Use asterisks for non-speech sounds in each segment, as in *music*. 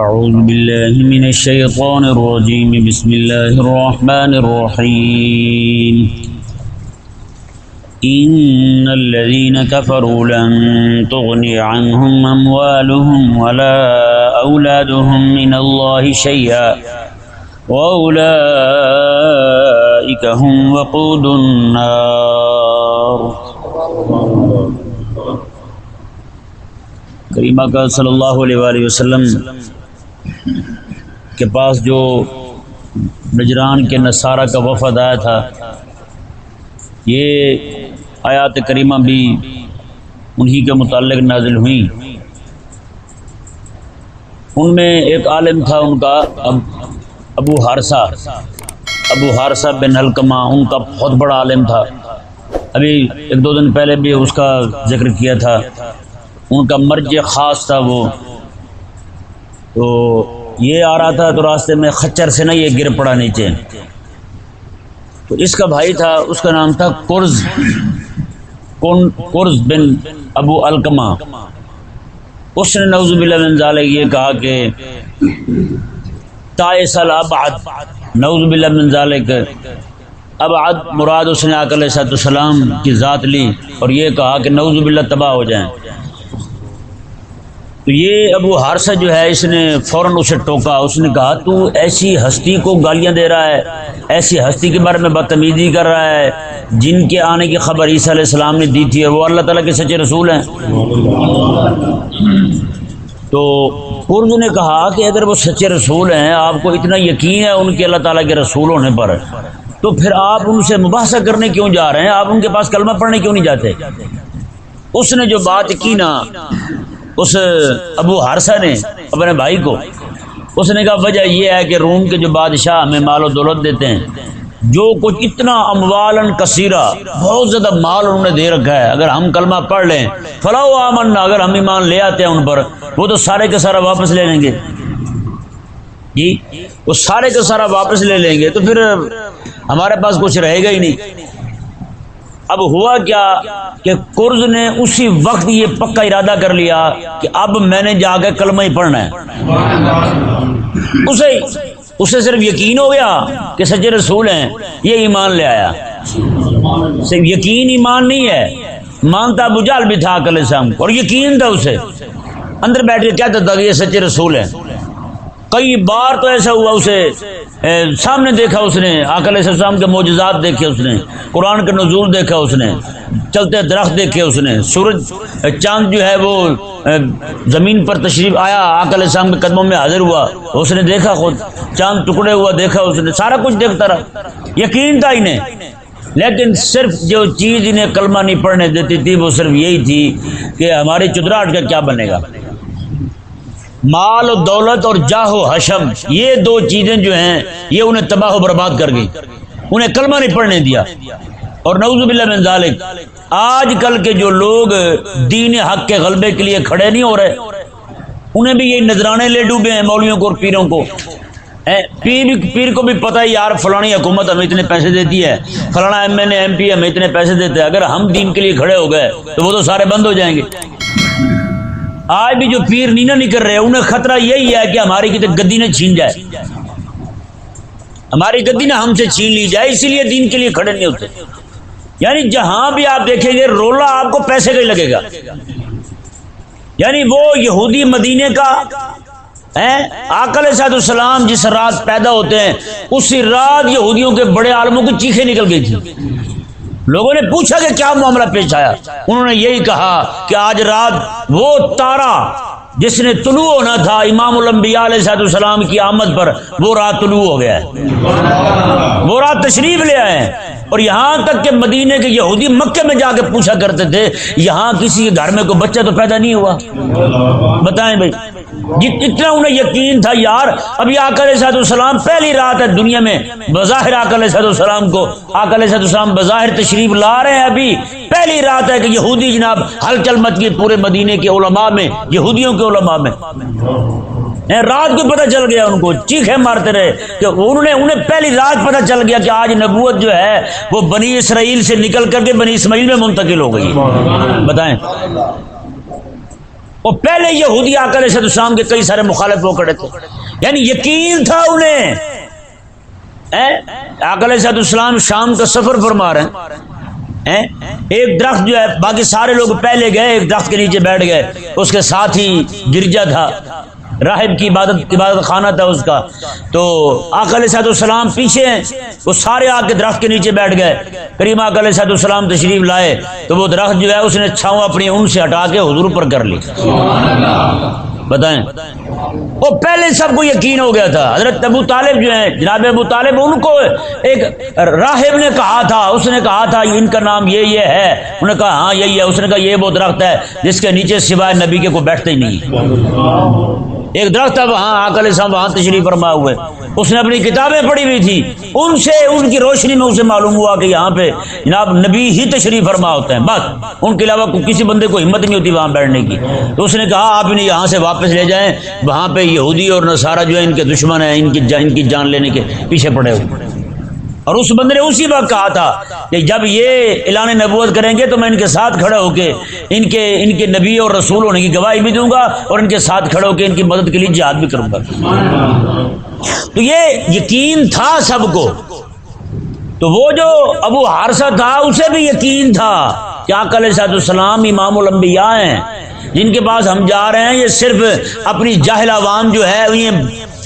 أعوذ بالله من الشيطان الرجيم. بسم الله الرحمن الرحيم. إن الذين كفروا لن تغني عنهم أموالهم ولا أولادهم من الله شيئا. وأولئك هم وقود النار. کریمہ کا صلی اللہ علیہ وآلہ وسلم کے پاس جو نجران کے نصارہ کا وفد آیا تھا، یہ آیات کریمہ بھی انہی کے متعلق نازل ہوئیں۔ ان میں ایک عالم تھا، ان کا ابو حارثہ۔ ابو حارثہ بن حلقمہ ان کا بہت بڑا عالم تھا۔ ابھی ایک دو دن پہلے بھی اس کا ذکر کیا تھا۔ ان کا مرج خاص تھا وہ۔ تو یہ آ رہا تھا تو راستے میں خچر سے نا یہ گر پڑا نیچے۔ تو اس کا بھائی تھا، اس کا نام تھا کرز کرز بن ابو الکما اس نے نوز باللہ بن یہ کہا کہ تائس الابعد نوز باللہ بن ابعد، مراد اس نے علیہ صاحب السلام کی ذات لی اور یہ کہا کہ نوز باللہ تباہ ہو جائیں۔ تو یہ ابو حارثہ جو ہے اس نے فوراً اسے ٹوکا، اس نے کہا، تو ایسی ہستی کو گالیاں دے رہا ہے، ایسی ہستی کے بارے میں بدتمیزی کر رہا ہے، جن کے آنے کی خبر عیسیٰ علیہ السلام نے دی تھی اور وہ اللہ تعالیٰ کے سچے رسول ہیں. تو قرض نے کہا کہ اگر وہ سچے رسول ہیں، آپ کو اتنا یقین ہے ان کے اللہ تعالیٰ کے رسول ہونے پر، تو پھر آپ ان سے مباحثہ کرنے کیوں جا رہے ہیں؟ آپ ان کے پاس کلمہ پڑھنے کیوں نہیں جاتے؟ اس نے جو بات کی نا اس ابو ہارسا نے اپنے بھائی کو، اس نے کہا، وجہ یہ ہے کہ روم کے جو بادشاہ ہمیں مال و دولت دیتے ہیں، جو کچھ اتنا اموال کثیرہ، بہت زیادہ مال انہوں نے دے رکھا ہے، اگر ہم کلمہ پڑھ لیں فلاح امن اگر ہم ایمان لے آتے ہیں ان پر، وہ تو سارے کے سارا واپس لے لیں گے۔ جی وہ سارے کے سارا واپس لے لیں گے تو پھر ہمارے پاس کچھ رہے گا ہی نہیں۔ اب ہوا کیا کہ قرض نے اسی وقت یہ پکا ارادہ کر لیا کہ اب میں نے جا کے کلمہ ہی پڑھنا ہے۔ اسے اسے صرف یقین ہو گیا کہ سچے رسول ہیں، یہ ایمان لے آیا۔ صرف یقین ایمان نہیں ہے، مانتا بجال بھی تھا کل شام اور یقین تھا اسے۔ اندر بیٹھ کے کیا تھا کہ یہ سچے رسول ہیں۔ کئی بار تو ایسا ہوا اسے سامنے دیکھا اس نے آکل السلام کے معجزات دیکھے اس نے، قرآن کا نزول دیکھا اس نے، چلتے درخت دیکھے اس نے، سورج چاند جو ہے وہ زمین پر تشریف آیا آکل السلام کے قدموں میں حاضر ہوا، اس نے دیکھا خود، چاند ٹکڑے ہوا دیکھا اس نے، سارا کچھ دیکھتا رہا۔ یقین تھا انہیں، لیکن صرف جو چیز انہیں کلمہ نہیں پڑھنے دیتی تھی، وہ صرف یہی تھی کہ ہماری چدراہٹ کا کیا بنے گا۔ مال و دولت اور جاہ و حشم، یہ دو چیزیں جو ہیں، یہ انہیں تباہ و برباد کر گئی انہیں کلمہ نہیں پڑھنے دیا۔ اور نعوذ باللہ من ذالک، آج کل کے جو لوگ دین حق کے غلبے کے لیے کھڑے نہیں ہو رہے، انہیں بھی یہ نذرانے لے ڈوبے ہیں مولویوں کو اور پیروں کو۔ پیر پیر کو بھی پتہ ہے، یار، فلانی حکومت ہمیں اتنے پیسے دیتی ہے، فلانا M N A, M P ہمیں اتنے پیسے دیتے ہیں۔ اگر ہم دین کے لیے کھڑے ہو گئے، تو وہ تو سارے بند ہو جائیں گے۔ آج بھی جو پیر نینا نہیں کر رہے انہیں خطرہ یہی ہے کہ ہماری کتنے گدی نے چھین جائے۔ ہماری گدی نے ہم سے چھین لی جائے، اسی لیے دین کے لیے کھڑے نہیں ہوتے۔ یعنی جہاں بھی آپ دیکھیں گے، رولا آپ کو پیسے کا ہی لگے گا۔ یعنی وہ یہودی مدینے کا آکل سعد السلام جس رات پیدا ہوتے ہیں، اسی رات یہودیوں کے بڑے عالموں کی چیخیں نکل گئی تھی لوگوں نے پوچھا کہ کیا معاملہ پیش آیا؟ انہوں نے یہی کہا کہ آج رات وہ تارا جس نے طلوع ہونا تھا، امام الانبیاء علیہ صاحب السلام کی آمد پر وہ رات طلوع ہو گیا ہے۔ وہ رات تشریف لے آئے اور یہاں تک کہ مدینے کے یہودی مکے میں جا کے پوچھا کرتے تھے، یہاں کسی کے گھر میں کوئی بچہ تو پیدا نہیں ہوا؟ بتائیں بھائی جی اتنا انہیں یقین تھا یار، ابھی آکل صاحب السلام پہلی رات ہے دنیا میں، بظاہر آکل صاحب السلام کو آکل صاحب السلام بظاہر تشریف لا رہے ہیں ابھی۔ پہلی رات ہے کہ یہودی جناب ہل چل مت کی پورے مدینے کے علماء میں، یہودیوں کے علماء میں۔ رات کو پتہ چل گیا ان کو چیخے مارتے رہے کہ انہوں نے، انہیں پہلی رات پتہ چل گیا کہ آج نبوت جو ہے، وہ بنی اسرائیل سے نکل کر کے بنی اسماعیل میں منتقل ہو گئی۔ بتائیں۔ اور پہلے یہودی آکل صد السلام کے کئی سارے مخالف وہ کھڑے تھے۔ یعنی یقین تھا انہیں۔ آکل صد السلام شام کا سفر فرما رہے ہیں۔ ایک درخت جو ہے، باقی سارے لوگ پہلے گئے، ایک درخت کے نیچے بیٹھ گئے۔ اس کے ساتھ ہی گرجا تھا۔ راہب کی عبادت عبادت خانہ تھا اس کا۔ تو آکل صاحب السلام پیچھے ہیں۔ وہ سارے آ کے درخت کے نیچے بیٹھ گئے۔ کریم آکل صاحب السلام تشریف لائے۔ تو وہ درخت جو ہے، اس نے چھاؤں اپنی اون سے ہٹا کے حضور پر کر لی۔ بتائیں۔ وہ پہلے سب کو یقین ہو گیا تھا۔ حضرت ابو طالب جو ہیں، جناب ابو طالب، ان کو ایک راہب نے کہا تھا، اس نے کہا تھا، ان کا نام یہ یہ ہے۔ انہوں نے کہا ہاں یہی ہے۔ اس نے کہا، یہ وہ درخت ہے جس کے نیچے سوائے نبی کے کوئی بیٹھتے ہی نہیں۔ ایک درخت ہے وہاں آکل صاحب وہاں تشریف فرما ہوئے۔ اس نے اپنی کتابیں پڑھی ہوئی تھی۔ ان سے، ان کی روشنی میں اسے معلوم ہوا کہ یہاں پہ جناب نبی ہی تشریف فرما ہوتے ہیں۔ بس، ان کے علاوہ کسی بندے کو ہمت نہیں ہوتی وہاں بیٹھنے کی۔ تو اس نے کہا، آپ انہیں یہاں سے واپس لے جائیں۔ وہاں پہ یہودی اور نصارہ جو ہے ان کے دشمن ہیں، ان کی ان کی جان لینے کے پیچھے پڑے ہوئے۔ اور اس بندے نے اسی وقت کہا تھا کہ جب یہ اعلان نبوت کریں گے تو میں ان کے ساتھ کھڑا ہو کے ان کے ان کے نبی اور رسول ہونے کی گواہی بھی دوں گا اور ان کے ساتھ کھڑے ہو کے ان کی مدد کے لیے جہاد بھی کروں گا۔ تو یہ یقین تھا سب کو۔ تو وہ جو ابو ہارسا تھا اسے بھی یقین تھا کیا کل صاحب السلام امام الانبیاء ہیں۔ جن کے پاس ہم جا رہے ہیں، یہ صرف اپنی جاہل عوام جو ہے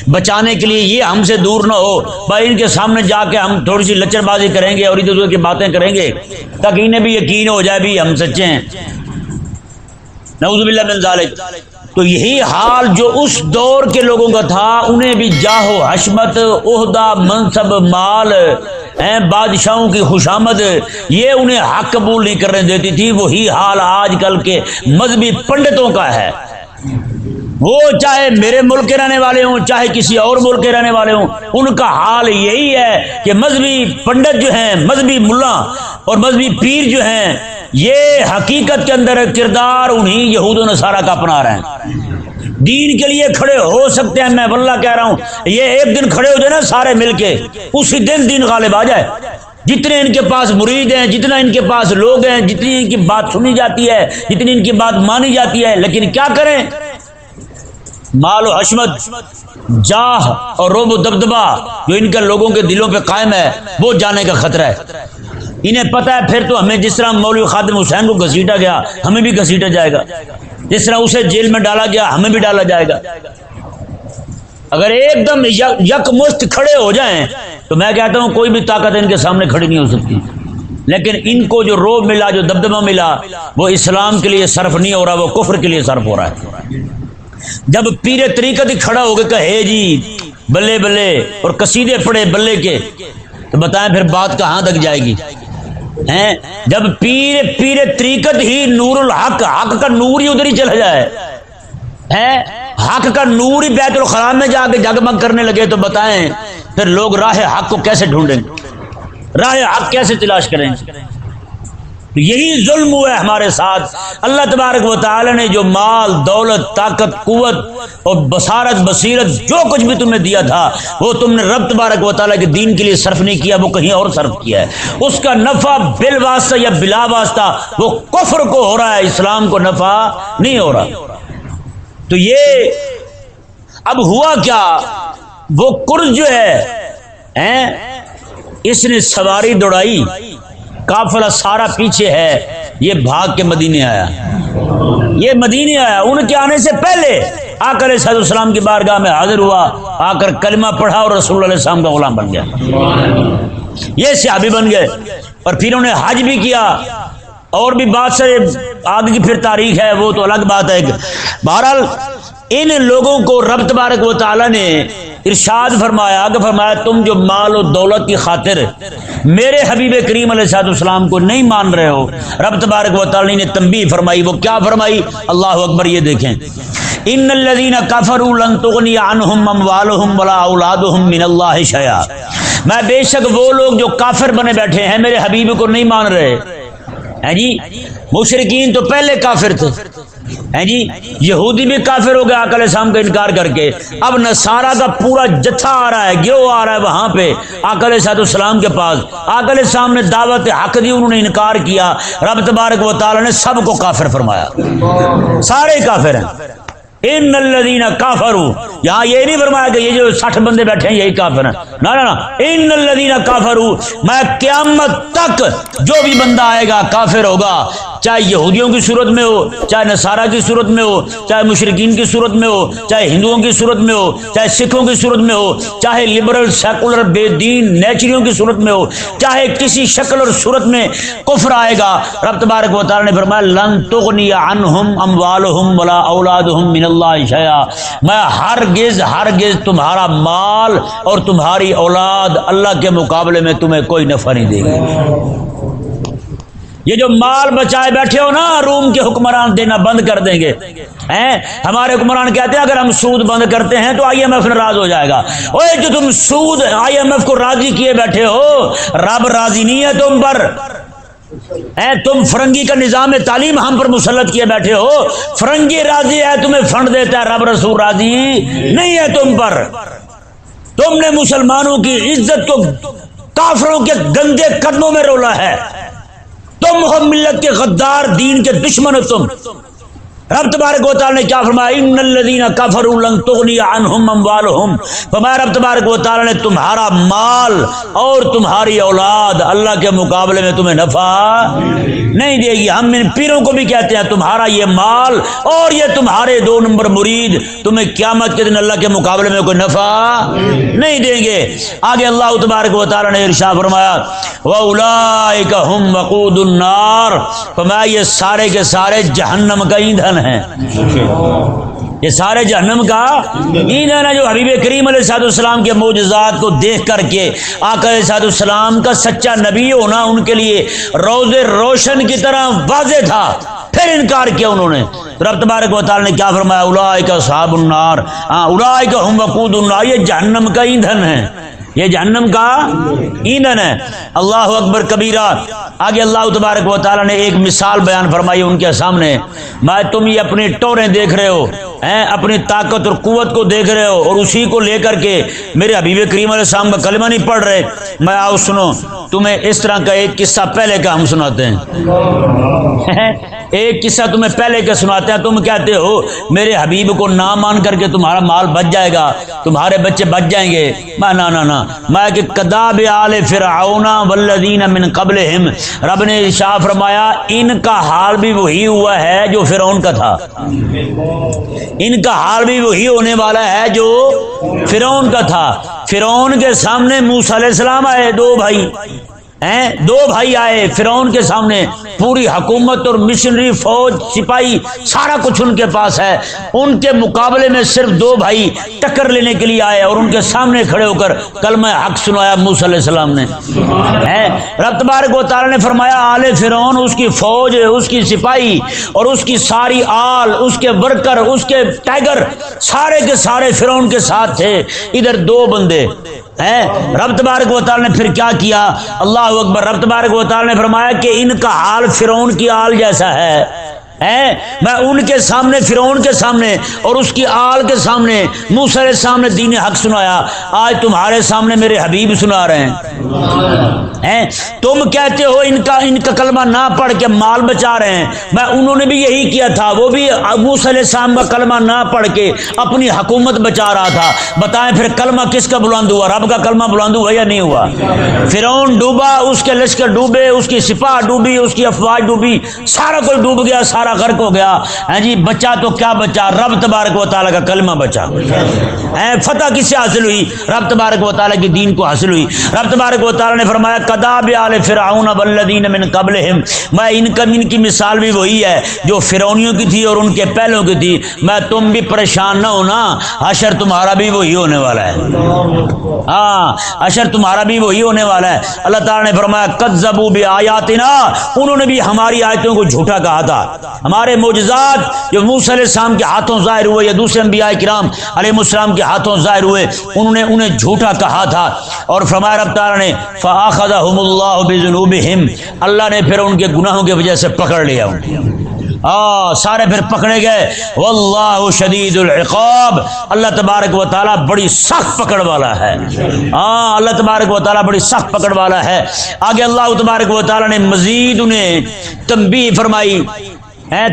بچانے کے لیے یہ ہم سے دور نہ ہو۔ بھائی، ان کے سامنے جا کے ہم تھوڑی سی لچر بازی کریں گے اور ادھر ادھر کی باتیں کریں گے تاکہ انہیں بھی یقین ہو جائے بھی ہم سچے ہیں۔ نعوذ باللہ من ذالک۔ تو یہی حال جو اس دور کے لوگوں کا تھا، انہیں بھی جاہو، حشمت، عہدہ، منصب، مال بادشاہوں کی خوشامد، یہ انہیں حق قبول نہیں کرنے دیتی تھی۔ وہی حال آج کل کے مذہبی پنڈتوں کا ہے۔ وہ چاہے میرے ملک کے رہنے والے ہوں، چاہے کسی اور ملک کے رہنے والے ہوں، ان کا حال یہی ہے کہ مذہبی پنڈت جو ہیں، مذہبی ملا اور مذہبی پیر جو ہیں، یہ حقیقت کے اندر کردار انہیں یہود و نصارہ کا اپنا رہے ہیں۔ دین کے لیے کھڑے ہو سکتے ہیں، میں واللہ کہہ رہا ہوں، یہ ایک دن کھڑے ہو جائے نا سارے مل کے، اسی دن دین غالب آ جائے۔ جتنے ان کے پاس مرید ہیں، جتنا ان کے پاس لوگ ہیں، جتنی ان کی بات سنی جاتی ہے، جتنی ان کی بات مانی جاتی ہے، لیکن کیا کریں؟ مال و حشمت، جاہ اور روب و دبدبا جو ان کے لوگوں کے دلوں پہ قائم ہے، وہ جانے کا خطرہ ہے۔ انہیں پتا ہے، پھر تو ہمیں جس طرح مولوی خادم حسین کو گھسیٹا گیا، ہمیں بھی گھسیٹا جائے گا۔ جس طرح اسے جیل میں ڈالا گیا، ہمیں بھی ڈالا جائے گا۔ اگر ایک دم یک مست کھڑے ہو جائیں، تو میں کہتا ہوں کوئی بھی طاقت ان کے سامنے کھڑی نہیں ہو سکتی۔ لیکن ان کو جو روب ملا، جو دبدبہ ملا، وہ اسلام کے لیے صرف نہیں ہو رہا، وہ کفر کے لیے صرف ہو رہا ہے۔ جب پیرے طریقت ہی کھڑا ہو گئے کہے جی بلے بلے، اور کسیدے پڑے بلے کے، تو بتائیں پھر بات کہاں تک جائے گی؟ ہیں؟ جب پیر پیر طریقت ہی نور الحق، حق کا نور ہی ادھر ہی چلا جائے۔ ہے حق کا نور ہی بیت الخرام میں جا کے جگمگ کرنے لگے تو بتائیں پھر لوگ راہ حق کو کیسے ڈھونڈیں راہ حق کیسے تلاش کریں گے؟ یہی ظلم ہوا ہے ہمارے ساتھ۔ اللہ تبارک و تعالی نے جو مال، دولت، طاقت، قوت اور بصارت، بصیرت، جو کچھ بھی تمہیں دیا تھا، وہ تم نے رب تبارک و تعالیٰ کے دین کے لیے صرف نہیں کیا، وہ کہیں اور صرف کیا ہے۔ اس کا نفع بل واسطہ یا بلا واسطہ، وہ کفر کو ہو رہا ہے، اسلام کو نفع نہیں ہو رہا۔ تو یہ اب ہوا کیا؟ وہ کرز جو ہے اس نے سواری دوڑائی۔ کافلا سارا پیچھے ہے۔ یہ بھاگ کے مدینے آیا۔ یہ مدینے آیا۔ ان کے آنے سے پہلے آ کر صحت السلام کی بارگاہ میں حاضر ہوا۔ آ کر کلمہ پڑھا اور رسول اللہ السلام کا غلام بن گیا یہ صحابی بن گئے۔ اور پھر انہیں حج بھی کیا۔ اور بھی بات سے آگے کی پھر تاریخ ہے، وہ تو الگ بات ہے۔ بہرحال ان لوگوں کو رب تبارک و تعالی نے ارشاد فرمایا آگے فرمایا، تم جو مال و دولت کی خاطر میرے حبیب کریم علیہ صاحب السلام کو نہیں مان رہے ہو، رب تبارک و تعالی نے تنبیہ فرمائی، وہ کیا فرمائی؟ اللہ اکبر، یہ دیکھیں۔ ان الذين كفروا لن تغني عنهم اموالهم ولا اولادهم من الله شيئا میں بے شک وہ لوگ جو کافر بنے بیٹھے ہیں، میرے حبیب کو نہیں مان رہے۔ ہیں جی مشرقین تو پہلے کافر تھے۔ ہیں جی؟ یہودی بھی کافر ہو گیا آکل اسلام کا انکار کر کے۔ اب نسارا کا پورا جتھا آ رہا ہے، گیو آ رہا ہے وہاں پہ آکل صاحب السلام کے پاس۔ آکل اسلام نے دعوت حق دی، انہوں نے انکار کیا۔ رب تبارک و تعالی نے سب کو کافر فرمایا۔ سارے کافر ہیں۔ ان الذین کافروا۔ یہاں یہ نہیں فرمایا کہ یہ جو سٹھ بندے بیٹھے ہیں، یہی کافر ہیں۔ نہ نہ۔ ان الذین کافروا، میں قیامت تک جو بھی بندہ آئے گا، کافر ہوگا۔ چاہے یہودیوں کی صورت میں ہو، چاہے نصارہ کی صورت میں ہو، چاہے مشرقین کی صورت میں ہو، چاہے ہندوؤں کی صورت میں ہو، چاہے سکھوں کی صورت میں ہو، چاہے لبرل سیکولر بے دین نیچریوں کی صورت میں ہو، چاہے کسی شکل اور صورت میں کفر آئے گا، رب تبارک و تعالی نے فرمایا، لن تغنی عنہم اموالہم ولا اولادہم من اللہ شیئا. میں ہرگز ہرگز تمہارا مال اور تمہاری اولاد اللہ کے مقابلے میں تمہیں کوئی نفع نہیں دے گی۔ یہ جو مال بچائے بیٹھے ہو نا، روم کے حکمران دینا بند کر دیں گے۔ ہمارے حکمران کہتے ہیں، اگر ہم سود بند کرتے ہیں تو آئی ایم ایف ناراض ہو جائے گا۔ اوے جو تم سود آئی ایم ایف کو راضی کیے بیٹھے ہو، رب راضی نہیں ہے تم پر۔ اے تم فرنگی کا نظام تعلیم ہم پر مسلط کیے بیٹھے ہو۔ فرنگی راضی ہے، تمہیں فنڈ دیتا ہے، رب رسول راضی نہیں ہے تم پر۔ تم نے مسلمانوں کی عزت کو کافروں کے گندے قدموں میں رولا ہے۔ تم ہو ملت کے غدار دین کے دشمن ہو تم۔ رب تبارک و تعالی نے کیا فرمایا؟ ان الذين كفروا لن تغني عنهم اموالهم فرمایا، رب تبارک و تعالی نے تمہارا مال اور تمہاری اولاد اللہ کے مقابلے میں تمہیں نفع نہیں دے گی۔ ہم ان پیروں کو بھی کہتے ہیں، تمہارا یہ مال اور یہ تمہارے دو نمبر مرید تمہیں قیامت کے دن اللہ کے مقابلے میں کوئی نفع نہیں دیں گے۔ آگے اللہ تبارک و تعالی نے ارشاد فرمایا واولئک هم وقود النار فرمایا، یہ سارے کے سارے جہنم کا ایندھن ہیں۔ یہ سارے جہنم کا ایندھن ہے جو حبیب کریم علیہ صاحب السلام کے معجزات کو دیکھ کر کے آقا علیہ صاحب السلام کا سچا نبی ہونا ان کے لیے روز روشن کی طرح واضح تھا۔ پھر انکار کیا انہوں نے۔ رب تبارک و تعالی نے کیا فرمایا؟ اولائک صحاب النار۔ ہاں اولائک ہم وقود النار۔ یہ جہنم کا ایندھن ہے۔ یہ جہنم کا ایندھن ہے۔ اللہ اکبر کبیرہ۔ آگے اللہ تبارک و تعالی نے ایک مثال بیان فرمائی ان کے سامنے۔ میں تم یہ اپنی ٹوریں دیکھ رہے ہو اپنی طاقت اور قوت کو دیکھ رہے ہو اور اسی کو لے کر کے میرے حبیب کریم علیہ السلام کا کلمہ نہیں پڑھ رہے۔ میں، آؤ سنو، تمہیں اس طرح کا ایک قصہ پہلے کا ہم سناتے ہیں۔ *laughs* ایک قصہ تمہیں پہلے کے سناتے ہیں، تم کہتے ہو، میرے حبیب کو نہ مان کر کے تمہارا مال بچ جائے گا، تمہارے بچے بچ جائیں گے۔ میں نہ نہ میں کہ کداب آل فرعون والذین من قبلہم، رب نے شاہ فرمایا، ان کا حال بھی وہی ہوا ہے جو فرعون کا تھا۔ ان کا حال بھی وہی ہونے والا ہے جو فرعون کا تھا۔ فرعون کے سامنے موسی علیہ السلام آئے، دو بھائی۔ دو بھائی آئے، فرعون کے سامنے پوری حکومت اور مشنری فوج، سپاہی، سارا کچھ ان کے پاس ہے۔ ان کے مقابلے میں صرف دو بھائی ٹکر لینے کے لیے آئے اور ان کے سامنے کھڑے ہو کر کلمہ حق سنایا موسی علیہ السلام نے۔ رب تبارک و تعالی نے فرمایا، آل فرعون، اس کی فوج، اس کی سپاہی اور اس کی ساری آل، اس کے ورکر، اس کے ٹائگر سارے کے سارے فرعون کے ساتھ تھے۔ ادھر دو بندے۔ رب تبارک و تعالی نے پھر کیا کیا؟ اللہ اکبر رب تبارک و تعالی نے فرمایا کہ ان کا حال فرعون کی آل جیسا ہے۔ میں ان کے سامنے، فرعون کے سامنے اور اس کی آل کے سامنے موسر سامنے دین حق سنایا۔ آج تمہارے سامنے میرے حبیب سنا رہے ہیں۔ تم کہتے ہو ان کا ان کا کلمہ نہ پڑھ کے مال بچا رہے ہیں۔ میں انہوں نے بھی یہی کیا تھا، وہ بھی ابو علیہ السلام کا کلمہ نہ پڑھ کے اپنی حکومت بچا رہا تھا۔ بتائیں پھر کلمہ کس کا بلند ہوا؟ رب کا کلمہ بلند ہوا یا نہیں ہوا؟ فرعون ڈوبا، اس کے لشکر ڈوبے، اس کی سپاہ ڈوبی، اس کی افواج ڈوبی، سارا کوئی ڈوب گیا، سارا سارا غرق ہو گیا۔ ہے جی بچا تو کیا بچا؟ رب تبارک و تعالیٰ کا کلمہ بچا۔ ہے فتح کس سے حاصل ہوئی؟ رب تبارک و تعالیٰ کی دین کو حاصل ہوئی۔ رب تبارک و تعالیٰ نے فرمایا کداب آل فرعون والذین من قبلہم میں ان کا، ان کی مثال بھی وہی ہے جو فرعونیوں کی تھی اور ان کے پہلوں کی تھی۔ میں تم بھی پریشان نہ ہونا حشر تمہارا بھی وہی ہونے والا ہے۔ ہاں حشر تمہارا بھی وہی ہونے والا ہے۔ اللہ تعالیٰ نے فرمایا، کذبوا بآیاتنا انہوں نے بھی ہماری آیتوں کو جھوٹا کہا تھا۔ ہمارے معجزات جو موسی علیہ السلام کے ہاتھوں ظاہر ہوئے یا دوسرے انبیاء کرام علیہ السلام کے ہاتھوں ظاہر ہوئے، انہوں نے انہیں جھوٹا کہا تھا۔ اور فرمایا، رب تعالی نے فاخذهم اللہ بذنوبهم۔ اللہ نے پھر ان کے گناہوں کی وجہ سے پکڑ لیا۔ ان آ، سارے پھر پکڑے گئے۔ واللہ شدید العقاب۔ اللہ تبارک و تعالیٰ بڑی سخت پکڑ والا ہے۔ ہاں اللہ تبارک و تعالیٰ بڑی سخت پکڑ والا ہے۔ آگے اللہ تبارک و تعالیٰ نے مزید انہیں تنبیہ فرمائی۔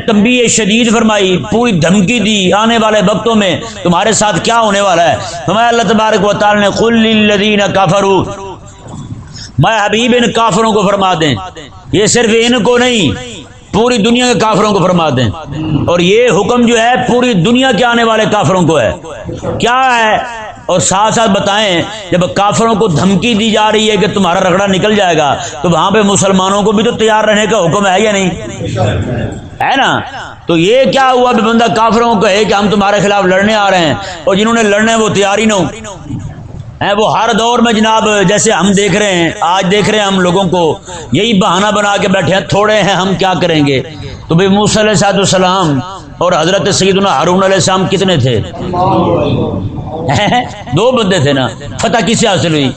تمبی شدید فرمائی، پوری دھمکی دی آنے والے وقتوں میں تمہارے ساتھ کیا ہونے والا ہے؟ ہمارے اللہ تبارک و تعالی نے قل للذین میں حبیب ان کافروں کو فرما دیں۔ یہ صرف ان کو نہیں، پوری دنیا کے کافروں کو فرما دیں۔ اور یہ حکم جو ہے، پوری دنیا کے آنے والے کافروں کو ہے۔ کیا ہے؟ اور ساتھ ساتھ بتائیں، جب کافروں کو دھمکی دی جا رہی ہے کہ تمہارا رگڑا نکل جائے گا، تو وہاں پہ مسلمانوں کو بھی تو تیار رہنے کا حکم ہے یا نہیں؟ ہے نا؟ تو یہ کیا ہوا بھی بندہ کافروں کو کہے کہ ہم تمہارے خلاف لڑنے آ رہے ہیں اور جنہوں نے لڑنے وہ تیاری نہ ہو۔ وہ ہر دور میں جناب جیسے ہم دیکھ رہے ہیں، آج دیکھ رہے ہیں ہم لوگوں کو۔ یہی بہانہ بنا کے بیٹھے ہیں، تھوڑے ہیں ہم کیا کریں گے؟ تو بھائی موسی علیہ صاحب السلام اور حضرت سیدنا ہارون علیہ السلام کتنے تھے؟ دو بندے تھے نا۔ فتح کس سے حاصل ہوئی؟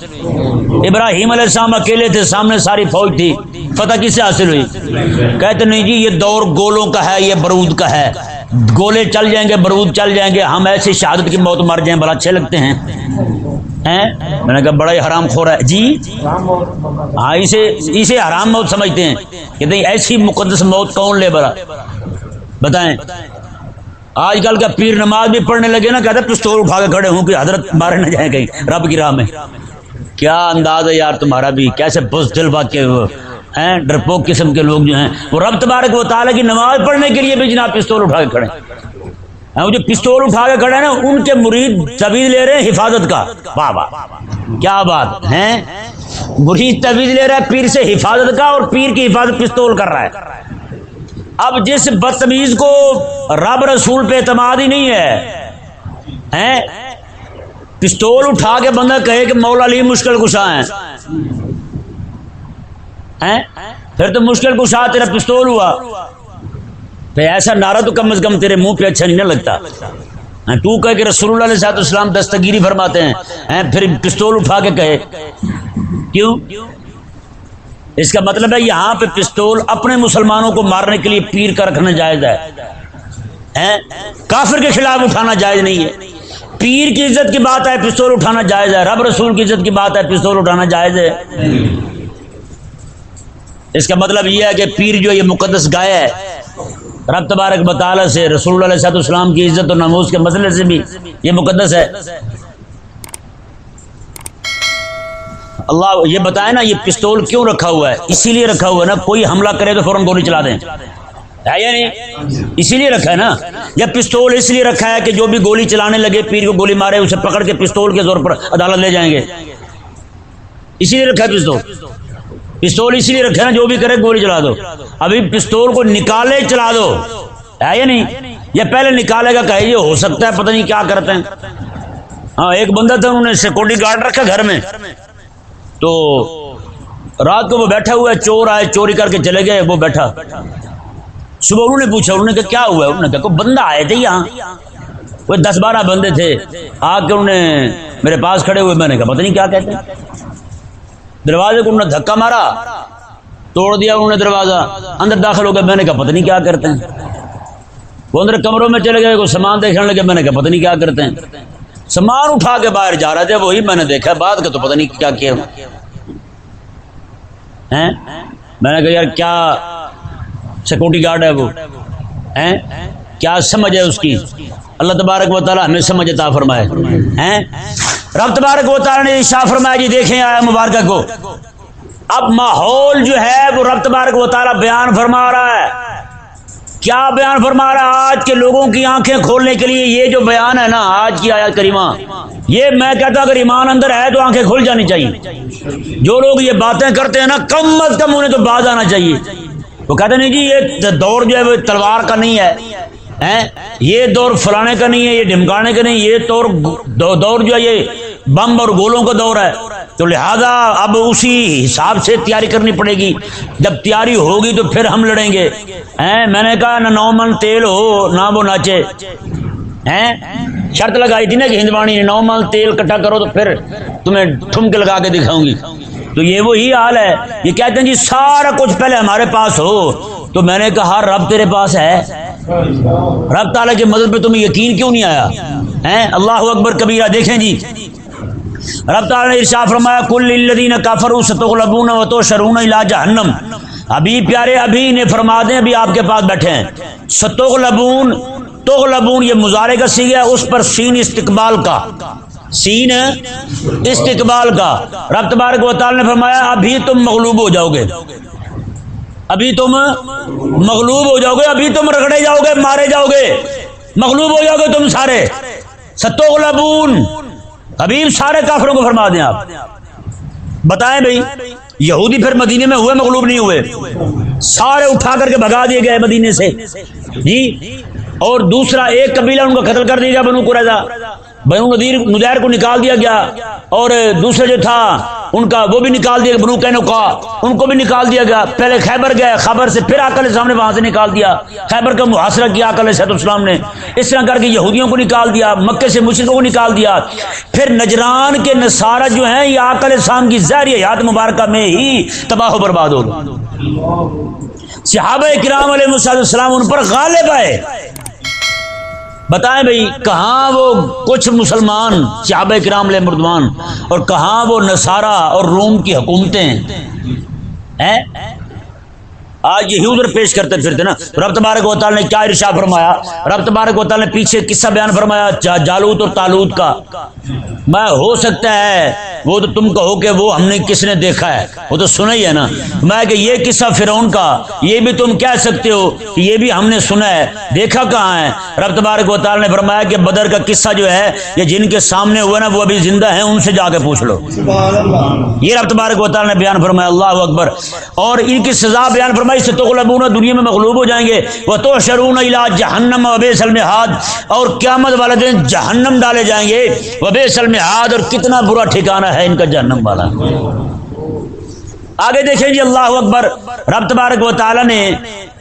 ابراہیم علیہ السلام اکیلے تھے، سامنے ساری فوج تھی۔ فتح کس سے حاصل ہوئی؟ کہتے نہیں جی یہ دور گولوں کا ہے، یہ برود کا ہے۔ گولے چل جائیں گے، برود چل جائیں گے۔ ہم ایسی شہادت کی موت مر جائیں، بڑا اچھے لگتے ہیں۔ میں نے کہا، بڑا ہی حرام خور ہے۔ جی؟ ہاں اسے اسے حرام موت سمجھتے ہیں۔ کہ ایسی مقدس موت کون لے برا؟ بتائیں۔ آج کل کا پیر نماز بھی پڑھنے لگے نا، کہتے پستول اٹھا کے کھڑے ہوں کہ حضرت مارے نہ جائیں کہیں، رب کی راہ میں۔ کیا انداز ہے یار تمہارا بھی؟ کیسے بس دل ہیں؟ ڈرپوک قسم کے لوگ جو ہیں۔ وہ رب تبارک و تعالیٰ کی نماز پڑھنے کے لیے بھی جناب پستول اٹھا کے کھڑے ہاں، وہ جو پستول اٹھا کے کھڑے ہیں نا، ان کے مرید طویز لے رہے ہیں حفاظت کا۔ واہ واہ۔ کیا بات ہے؟ مرید طویز لے رہا ہے، پیر سے حفاظت کا اور پیر کی حفاظت پستول کر رہا ہے۔ اب جس بدتمیز کو رب رسول پہ اعتماد ہی نہیں ہے پستول اٹھا کے بندہ کہے کہ مولا علی مشکل کشا ہے پھر تو مشکل کشا تیرا پستول ہوا۔ پھر ایسا نعرہ تو کم از کم تیرے منہ پہ اچھا نہیں نہ لگتا۔ تو کہ رسول اللہ علیہ السلام دستگیری فرماتے ہیں۔ پھر پستول اٹھا کے کہے۔ کیوں؟ اس کا مطلب ہے یہاں پہ پستول اپنے مسلمانوں کو مارنے کے لیے پیر کا رکھنا جائز ہے۔ کافر کے خلاف اٹھانا جائز نہیں ہے۔ پیر کی عزت کی بات ہے، پستول اٹھانا جائز ہے۔ رب رسول کی عزت کی بات ہے، پستول اٹھانا جائز ہے۔ اس کا مطلب یہ ہے کہ پیر جو یہ مقدس گائے ہے۔ رب تبارک بطالہ سے رسول اللہ علیہ السلام کی عزت اور نموز کے مسئلے سے بھی یہ مقدس ہے۔ اللہ یہ بتائے نا، یہ پستول کیوں رکھا ہوا ہے؟ اسی لیے رکھا ہوا ہے نا، کوئی حملہ کرے تو فوراً گولی چلا دیں۔ ہے یا نہیں؟ اسی لیے رکھا ہے نا؟ یا پستول اس لیے رکھا ہے کہ جو بھی گولی چلانے لگے، پیر کو گولی مارے، اسے پکڑ کے پستول کے زور پر عدالت لے جائیں گے۔ اسی لیے رکھا ہے پستول۔ پستول اسی لیے رکھا ہے نا، جو بھی کرے گولی چلا دو۔ ابھی پستول کو نکالے چلا دو۔ ہے یا نہیں؟ یا پہلے نکالے گا کہ یہ ہو سکتا ہے، پتہ نہیں کیا کرتے ہیں۔ ہاں ایک بندہ تھا، انہوں نے سیکورٹی گارڈ رکھا گھر میں۔ تو رات کو وہ بیٹھا ہوا ہے، چور آئے، چوری کر کے چلے گئے، وہ بیٹھا۔ صبح انہوں نے پوچھا، انہوں نے کہا، کیا ہوا؟ انہوں نے کہا، کوئی بندہ آئے تھے یہاں؟ وہ دس بارہ بندے تھے۔ آ کے انہوں نے میرے پاس کھڑے ہوئے، میں نے کہا، پتہ نہیں کیا کہتے دروازے کو انہوں نے دھکا مارا، توڑ دیا انہوں نے دروازہ، اندر داخل ہو گیا میں نے کہا، پتہ نہیں کیا کرتے ہیں؟ وہ اندر کمروں میں چلے گئے، کوئی سامان دیکھنے لگے۔ میں نے کہا، پتہ نہیں کیا کرتے ہیں؟ سامان اٹھا کے باہر جا رہے تھے، وہی میں نے دیکھا۔ بعد کا تو پتہ نہیں کیا کیا میں نے کہا، یار، کیا سیکورٹی گارڈ ہے وہ۔ کیا سمجھ ہے اس کی؟ اللہ تبارک و تعالیٰ ہمیں سمجھ عطا فرمائے۔ رب تبارک و تعالیٰ نے شاہ فرمایا جی دیکھیں آیا مبارکہ کو۔ اب ماحول جو ہے وہ رب تبارک و تعالیٰ بیان فرما رہا ہے۔ کیا بیان فرما رہا ہے؟ آج کے لوگوں کی آنکھیں کھولنے کے لیے یہ جو بیان ہے نا، آج کی آیات کریمہ، یہ میں کہتا اگر ایمان اندر ہے تو آنکھیں کھل جانی چاہیے۔ جو لوگ یہ باتیں کرتے ہیں نا، کم از کم انہیں تو باز آنا چاہیے۔ وہ کہتے نہیں جی یہ دور جو ہے وہ تلوار کا نہیں ہے یہ دور فلانے کا نہیں ہے، یہ ڈمکانے کا نہیں، یہ دور جو ہے یہ بم اور گولوں کا دور ہے۔ تو لہذا اب اسی حساب سے تیاری کرنی پڑے گی۔ جب تیاری ہوگی تو پھر ہم لڑیں گے۔ میں نے کہا، نہ نو من تیل ہو، نہ وہ ناچے۔ شرط لگائی تھی نا کہ ہندوانی نو من تیل کٹھا کرو تو پھر تمہیں ٹھمک لگا کے دکھاؤں گی۔ تو یہ وہی حال ہے۔ یہ کہتے ہیں جی سارا کچھ پہلے ہمارے پاس ہو۔ تو میں نے کہا رب تیرے پاس ہے۔ رب تعالیٰ کی مدد پہ تمہیں یقین کیوں نہیں آیا؟ اللہ اکبر کبیرہ دیکھیں جی۔ رب تعالیٰ نے ارشا فرمایا کل الدین کافر ستغلبون تو شرون جہنم۔ ابھی پیارے، ابھی انہیں فرما دیں، ابھی آپ کے پاس بیٹھے ہیں۔ ستغلبون، تغلبون، یہ مظاہرے کا سی ہے، اس پر سین استقبال کا۔ سین استقبال کا۔ رب تبارک و تعالی نے فرمایا، ابھی تم مغلوب ہو جاؤ گے ابھی تم مغلوب ہو جاؤ گے ابھی تم رگڑے جاؤ گے مارے جاؤ گے مغلوب ہو جاؤ گے تم سارے۔ ستو غلبون حبیب، سارے کافروں کو فرما دیں آپ۔ بتائیں بھائی، یہودی پھر مدینے میں ہوئے، مغلوب نہیں ہوئے؟ سارے اٹھا کر کے بھگا دیے گئے مدینے سے۔ جی اور دوسرا، ایک قبیلہ ان کو قتل کر دیا گیا، بنو قریضہ بنو نذیر مجاہر کو نکال دیا گیا اور دوسرے جو تھا، ان کا وہ بھی نکال دیا بنو کینو کا، ان کو بھی نکال دیا گیا۔ پہلے خیبر گئے خبر سے پھر آکل اسلام نے وہاں سے نکال دیا۔ خیبر کا محاصرہ کیا آکل صحت اسلام نے۔ اس طرح کر کے یہودیوں کو نکال دیا، مکے سے مشرقوں کو نکال دیا۔ پھر نجران کے نصارہ جو ہیں، یہ آکل اسلام کی ظاہری حیات مبارکہ میں ہی تباہ و برباد ہو گئے۔ صحابہ کرام علیہ السلام ان پر غالب آئے۔ بتائیں بھائی، کہاں وہ کچھ مسلمان صحابہ کرام لے مردمان اور کہاں وہ نصارہ اور روم کی حکومتیں ہیں؟ آج یہ ادھر پیش کرتے پھرتے نا۔ رب تبارک و تعالی نے کیا ارشا فرمایا؟ رب تبارک و تعالی نے پیچھے قصہ بیان فرمایا جالوت اور تالوت کا۔ میں ہو سکتا ہے، وہ تو تم کہو کہ وہ ہم نے کس نے دیکھا ہے۔ وہ تو سنا ہی ہے نا۔ میں کہ یہ قصہ فرعون کا، یہ بھی تم کہہ سکتے ہو کہ یہ بھی ہم نے سنا ہے۔ دیکھا کہاں ہے؟ رب تبارک و تعالی نے فرمایا کہ بدر کا قصہ جو ہے، یہ جن کے سامنے ہوا نا، وہ ابھی زندہ ہیں، ان سے جا کے پوچھ لو۔ یہ رب تبارک و تعالی نے بیان فرمایا، اللہ اکبر۔ اور ان کی سزا بیان فرمایا فرمائی سے تغلبون دنیا میں مغلوب ہو جائیں گے۔ وہ تو شرون جہنم وبے سلم اور قیامت والے دن جہنم ڈالے جائیں گے۔ وبے سلم اور کتنا برا ٹھکانہ ہے ان کا جہنم والا۔ آگے دیکھیں جی اللہ اکبر۔ رب تبارک و تعالیٰ نے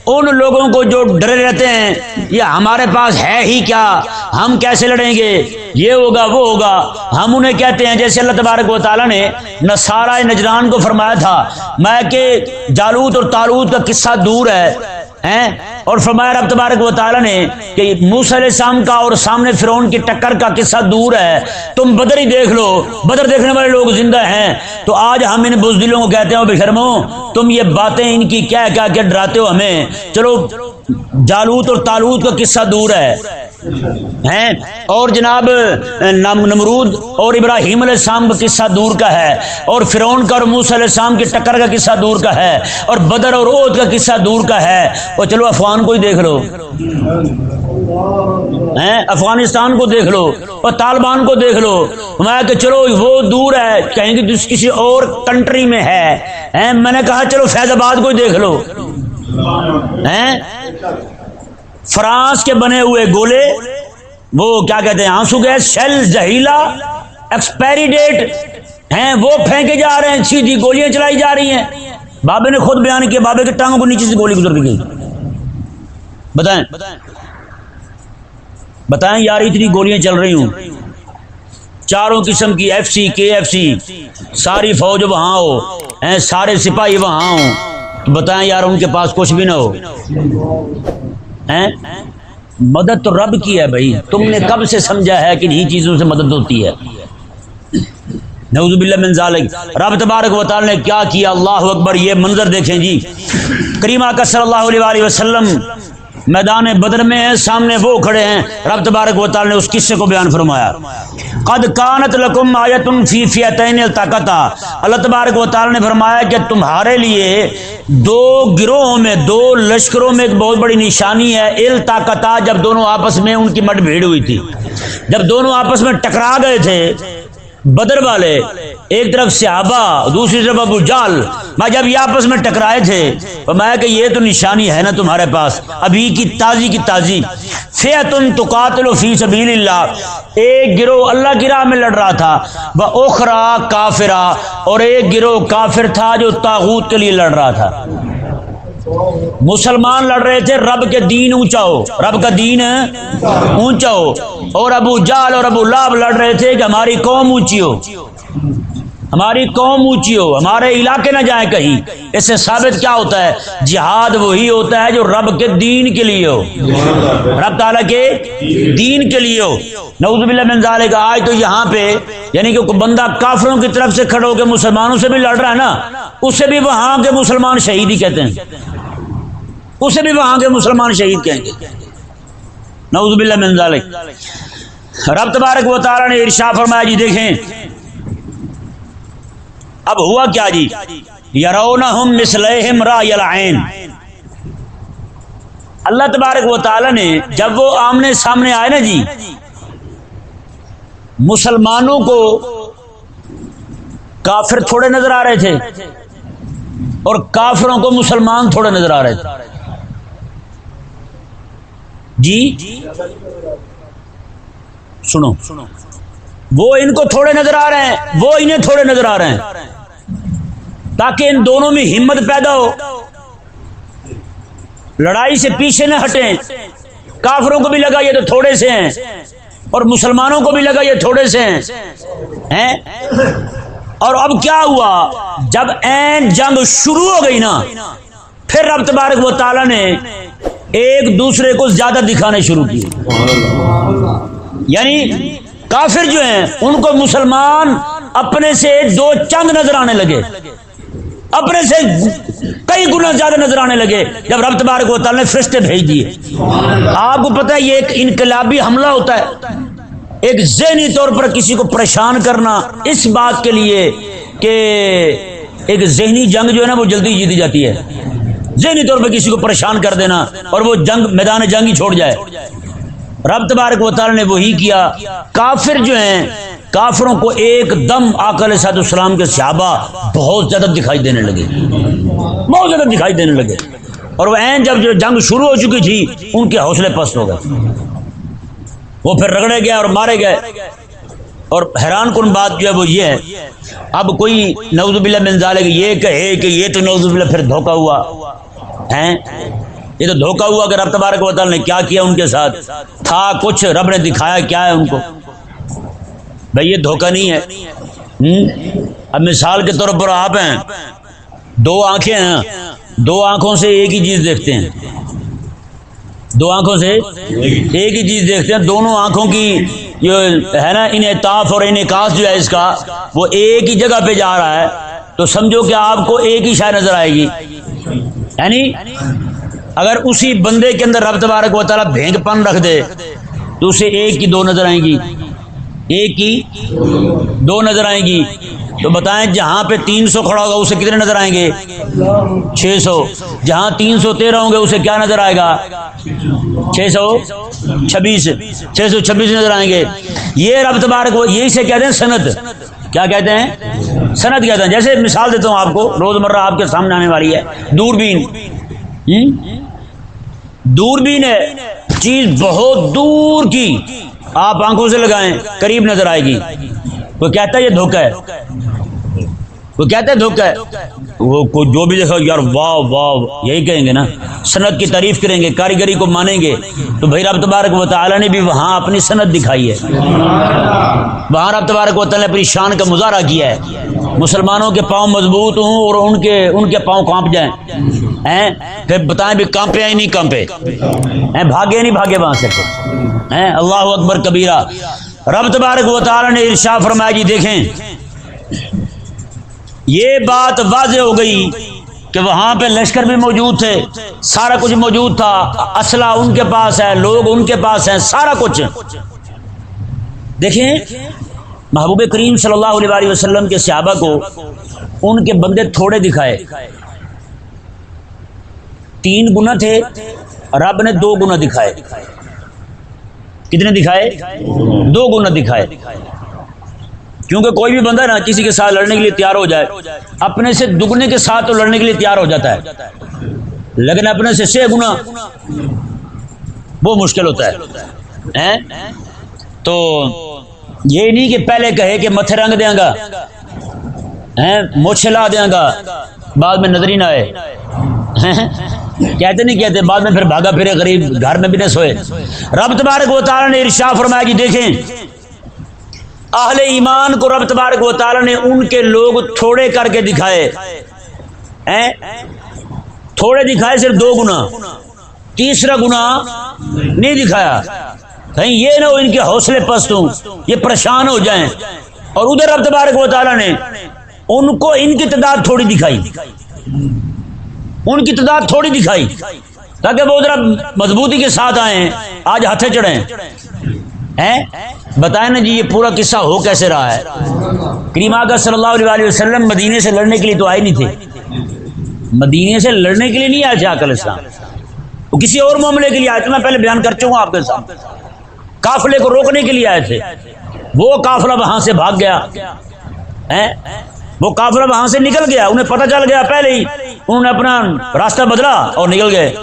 ان لوگوں کو جو ڈرے رہتے ہیں، یہ ہمارے پاس ہے ہی کیا؟ ہم کیسے لڑیں گے؟ یہ ہوگا، وہ ہوگا۔ ہم انہیں کہتے ہیں، جیسے اللہ تبارک و تعالیٰ نے نصارہ نجران کو فرمایا تھا، میں کہ جالوت اور تالوت کا قصہ دور ہے۔ اور فرمایا رب تبارک و تعالیٰ نے کہ موس علیہ السلام کا اور سامنے فرعون کی ٹکر کا قصہ دور ہے۔ تم بدر ہی دیکھ لو۔ بدر دیکھنے والے لوگ زندہ ہیں۔ تو آج ہم ان بزدلوں کو کہتے ہیں بے شرمو، تم یہ باتیں ان کی کیا کیا کیا ڈراتے ہو ہمیں۔ چلو، جالوت اور تالوت کا قصہ دور ہے۔ ہیں؟ اور جناب نمرود اور ابراہیم علیہ السلام کا قصہ دور کا ہے۔ اور فرعون کا اور موسی علیہ السلام کی ٹکر کا قصہ دور کا ہے۔ اور بدر اور عہد کا قصہ دور کا ہے۔ اور چلو افغان کو ہی دیکھ لو۔ افغانستان کو دیکھ لو۔ اور طالبان کو دیکھ لو۔ میں کہ چلو وہ دور ہے، کہیں گے کسی اور کنٹری میں ہے۔ میں نے کہا چلو فیض آباد کو ہی دیکھ لو۔ فرانس کے بنے ہوئے گولے، وہ کیا کہتے ہیں؟ آنسو گیس، شیل زہیلا ایکسپائری ڈیٹ ہیں؟ وہ پھینکے جا رہے ہیں، سیدھی گولیاں چلائی جا رہی ہیں۔ بابے نے خود بیان کیا، بابے کے ٹانگوں کو نیچے سے گولی گزر گئی۔ بتائیں۔ بتائیں یار اتنی گولیاں چل رہی ہوں۔ چاروں قسم کی ایف سی کے ایف سی ساری فوج وہاں ہو۔ سارے سپاہی وہاں ہوں۔ تو بتائیں یار ان کے پاس کچھ بھی نہ ہو۔ مدد تو رب کی ہے بھائی۔ تم نے کب سے سمجھا ہے کہ انہی چیزوں سے مدد ہوتی ہے؟ نعوذ باللہ من ذالک۔ رب تبارک و تعالی نے کیا کیا؟ اللہ اکبر، یہ منظر دیکھیں جی۔ کریمہ کا صلی اللہ علیہ وسلم میدان بدر میں ہیں سامنے وہ کھڑے ہیں۔ رب تبارک و تعالی نے اس قصے کو بیان فرمایا۔ قد کانت لکم آیت فی فیتین التقطا اللہ تبارک و تعالی نے فرمایا کہ تمہارے لیے دو گروہوں میں، دو لشکروں میں ایک بہت بڑی نشانی ہے۔ التقطا جب دونوں آپس میں ان کی مٹ بھیڑ ہوئی تھی۔ جب دونوں آپس میں ٹکرا گئے تھے بدر والے، ایک طرف صحابہ، دوسری طرف ابو جال میں جب یہ آپس میں ٹکرائے تھے تو کہ یہ تو نشانی ہے نا تمہارے پاس۔ ابھی کی تازی کی تازی۔ فیتن تو فی سبیل اللہ ایک گروہ اللہ کی راہ میں لڑ رہا تھا۔ وہ اوکھرا کافرا اور ایک گروہ کافر تھا جو تاغوت کے لیے لڑ رہا تھا۔ مسلمان لڑ رہے تھے، رب کے دین اونچا ہو۔ رب کا دین اونچا ہو۔ اور ابو جال اور ابو لاب لڑ رہے تھے کہ ہماری قوم اونچی ہو۔ ہماری قوم اونچی ہو۔ ہمارے علاقے نہ جائیں کہیں۔ اس سے ثابت کیا ہوتا ہے؟ جہاد وہی ہوتا ہے جو رب کے دین کے لیے ہو۔ رب تعالیٰ کے دین کے لیے ہو۔ نعوذ باللہ من ذالک۔ آج تو یہاں پہ یعنی کہ بندہ کافروں کی طرف سے کھڑے ہو کے مسلمانوں سے بھی لڑ رہا ہے نا، اسے بھی وہاں کے مسلمان شہید ہی کہتے ہیں۔ اسے بھی وہاں کے مسلمان شہید کہیں گے۔ نعوذ باللہ من ذالک رب تبارک و تعالیٰ نے ارشا فرمایا جی دیکھیں۔ اب ہوا کیا جی؟ یرونہم مثلہم رای العین۔ اللہ تبارک و تعالی نے جب وہ آمنے سامنے آئے نا جی مسلمانوں کو کافر تھوڑے نظر آ رہے تھے اور کافروں کو مسلمان تھوڑے نظر آ رہے تھے۔ جی؟ سنو۔ وہ ان کو تھوڑے نظر آ رہے ہیں۔ وہ انہیں تھوڑے نظر آ رہے ہیں۔ تاکہ ان دونوں میں ہمت پیدا ہو۔ لڑائی سے پیچھے نہ ہٹیں۔ کافروں کو بھی لگا یہ تو تھوڑے سے ہیں۔ اور مسلمانوں کو بھی لگا یہ تھوڑے سے ہیں۔ اور اب کیا ہوا؟ جب این جنگ شروع ہو گئی نا، پھر رب تبارک و تعالی نے ایک دوسرے کو زیادہ دکھانے شروع کیے۔ یعنی کافر جو ہیں، ان کو مسلمان اپنے سے دو چند نظر آنے لگے۔ اپنے سے کئی گنا زیادہ نظر آنے لگے۔ جب رب تبارک و تعالی نے فرشتے بھیج دیے۔ آپ کو پتہ ہے، یہ ایک انقلابی حملہ ہوتا ہے۔ ایک ذہنی طور پر کسی کو پریشان کرنا اس بات کے لیے کہ ایک ذہنی جنگ جو ہے نا، وہ جلدی جیتی جاتی ہے۔ ذہنی طور پر کسی کو پریشان کر دینا اور وہ جنگ میدان جنگ ہی چھوڑ جائے۔ رب تبارک و تعالی نے وہی کیا۔ کافر جو ہیں، کافروں کو ایک دم آکل سعد السلام کے صحابہ بہت زیادہ دکھائی دینے لگے۔ بہت زیادہ دکھائی دینے لگے۔ اور وہ این جب جو جنگ شروع ہو چکی تھی، ان کے حوصلے پست ہو گئے۔ وہ پھر رگڑے گئے اور مارے گئے۔ اور حیران کن بات جو ہے وہ یہ ہے، اب کوئی نوز باللہ من ذالک یہ کہے کہ یہ تو نوز باللہ پھر دھوکا ہوا۔ ہیں؟ یہ تو دھوکا ہوا کہ رب تبارک و تعالی نے کیا کیا ان کے ساتھ؟ تھا کچھ، رب نے دکھایا، کیا ہے ان کو؟ بھائی یہ دھوکہ نہیں ہے۔ اب مثال کے طور پر آپ ہیں۔ دو آنکھیں ہیں۔ دو آنکھوں سے ایک ہی چیز دیکھتے ہیں۔ دو آنکھوں سے ایک ہی چیز دیکھتے ہیں۔ دونوں آنکھوں کی جو ہے نا، انعطاف اور انعکاس جو ہے اس کا، وہ ایک ہی جگہ پہ جا رہا ہے۔ تو سمجھو کہ آپ کو ایک ہی شاید نظر آئے گی۔ یعنی اگر اسی بندے کے اندر رب تبارک و تعالیٰ بھینگ پن رکھ دے، تو اسے ایک کی دو نظر آئیں گی۔ ایک کی دو نظر آئیں گی۔ تو بتائیں جہاں پہ تین سو کھڑا ہوگا، اسے کتنے نظر آئیں گے؟ چھ سو۔ جہاں تین سو تیرہ ہوں گے، اسے کیا نظر آئے گا؟ چھ سو چھبیس۔ چھ سو چھبیس نظر آئیں گے۔ یہ رب تبارک یہی سے کہتے ہیں سنت۔ کیا کہتے ہیں؟ سنت کہتے ہیں جیسے مثال دیتا ہوں آپ کو روز مرہ آپ کے سامنے آنے والی ہے، دوربین۔ دوربین ہے، چیز بہت دور کی۔ آپ آنکھوں سے لگائیں، قریب نظر آئے گی۔ وہ کہتا ہے، یہ دھوکہ ہے۔ وہ کہتا ہے، دھوکہ ہے۔ وہ جو بھی دیکھو یار، واہ واہ، یہی کہیں گے نا۔ صنعت کی تعریف کریں گے، کاریگری کو مانیں گے۔ تو بھائی رب تبارک و تعالیٰ نے بھی وہاں اپنی صنعت دکھائی ہے۔ وہاں رب تبارک و تعالیٰ نے اپنی شان کا مظاہرہ کیا ہے۔ مسلمانوں کے پاؤں مضبوط ہوں اور ان کے ان کے پاؤں کانپ جائیں۔ ہیں؟ پھر بتائیں بھی کانپے یا نہیں کانپے؟ ہیں؟ بھاگے نہیں بھاگے وہاں سے؟ ہیں؟ اللہ اکبر کبیرہ۔ رب تبارک و تعالی نے ارشا فرمایا جی دیکھیں۔ یہ بات واضح ہو گئی کہ وہاں پہ لشکر بھی موجود تھے، سارا کچھ موجود تھا۔ اسلحہ ان کے پاس ہے، لوگ ان کے پاس ہیں، سارا کچھ۔ دیکھیں محبوب کریم صلی اللہ علیہ وسلم کے صحابہ کو ان کے بندے تھوڑے دکھائے۔ تین گنا تھے، رب نے دو گنا دکھائے۔ کتنے دکھائے؟ دو گنا دکھائے۔ کیونکہ کوئی بھی بندہ نا کسی کے ساتھ لڑنے کے لیے تیار ہو جائے، اپنے سے دگنے کے ساتھ تو لڑنے کے لیے تیار ہو جاتا ہے۔ لیکن اپنے سے سے گنا وہ مشکل ہوتا ہے۔ تو یہ نہیں کہ پہلے کہے کہ متھے رنگ دیا گا موچے لا دیا گا، بعد میں نظری نہ آئے۔ کہتے نہیں کہتے، بعد میں پھر بھاگا پھرے غریب گھر میں بھی نہ سوئے۔ رب تبارک و تعالی نے ارشا فرمایا کہ دیکھیں، اہل ایمان کو رب تبارک و تعالی نے ان کے لوگ تھوڑے کر کے دکھائے۔ تھوڑے دکھائے صرف دو گنا تیسرا گنا نہیں دکھایا۔ کہیں یہ نہ ہو ان کے حوصلے پست ہوں، یہ پریشان ہو جائیں۔ اور ادھر رب تبارک و تعالی نے ان کو ان کی تعداد تھوڑی دکھائی۔ ان کی تعداد تھوڑی دکھائی، تاکہ وہ ذرا مضبوطی کے ساتھ آئے آج ہاتھے چڑھے بتائیں نا جی یہ پورا قصہ ہو کیسے رہا ہے؟ کریم آگا صلی اللہ علیہ وسلم مدینے سے لڑنے کے لیے تو آئے نہیں تھے۔ مدینے سے لڑنے کے لیے نہیں آئے تھے آکل اسلام وہ کسی اور معاملے کے لیے آئے تھے، میں پہلے بیان کر چکا ہوں آپ کے ساتھ قافلے کو روکنے کے لیے آئے تھے۔ وہ قافلہ وہاں سے بھاگ گیا۔ وہ قافلہ وہاں سے نکل گیا۔ انہیں پتہ چل گیا پہلے ہی۔ انہوں نے اپنا راستہ بدلا اور نکل گئے۔